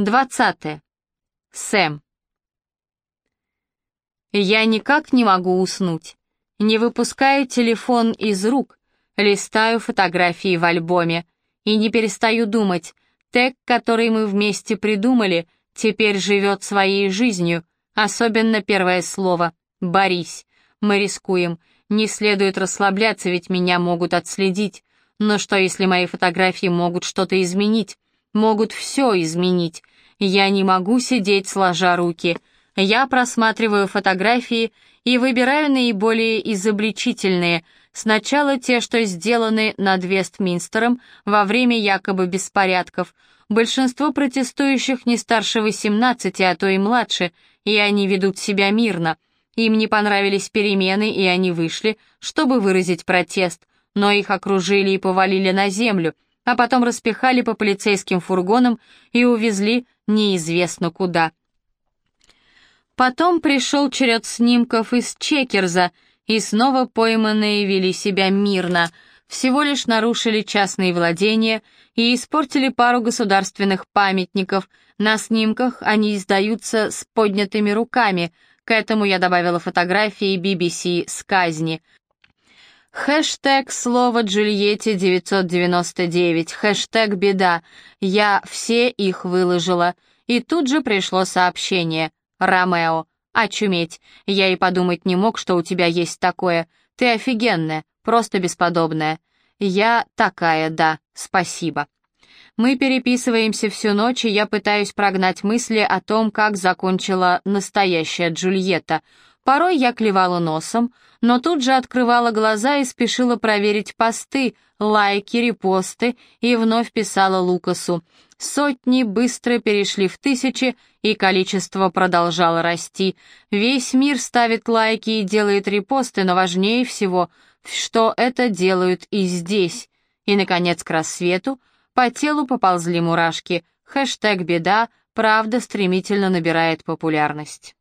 20. Сэм. Я никак не могу уснуть. Не выпускаю телефон из рук, листаю фотографии в альбоме и не перестаю думать, тег, который мы вместе придумали, теперь живет своей жизнью, особенно первое слово «борись». Мы рискуем, не следует расслабляться, ведь меня могут отследить. Но что, если мои фотографии могут что-то изменить? Могут все изменить. Я не могу сидеть сложа руки. Я просматриваю фотографии и выбираю наиболее изобличительные. Сначала те, что сделаны над Вестминстером во время якобы беспорядков. Большинство протестующих не старше 18, а то и младше, и они ведут себя мирно. Им не понравились перемены, и они вышли, чтобы выразить протест, но их окружили и повалили на землю, а потом распихали по полицейским фургонам и увезли неизвестно куда. Потом пришел черед снимков из Чекерза, и снова пойманные вели себя мирно, всего лишь нарушили частные владения и испортили пару государственных памятников. На снимках они издаются с поднятыми руками — к этому я добавила фотографии BBC с казни. Хэштег слово Джульетте 999, хэштег беда. Я все их выложила. И тут же пришло сообщение. Ромео. Очуметь. Я и подумать не мог, что у тебя есть такое. Ты офигенная, просто бесподобная. Я такая, да, спасибо. Мы переписываемся всю ночь, и я пытаюсь прогнать мысли о том, как закончила настоящая Джульетта. Порой я клевала носом, но тут же открывала глаза и спешила проверить посты, лайки, репосты и вновь писала Лукасу. Сотни быстро перешли в тысячи, и количество продолжало расти. Весь мир ставит лайки и делает репосты, но важнее всего, что это делают и здесь. И, наконец, к рассвету по телу поползли мурашки. Хэштег «Беда» правда стремительно набирает популярность.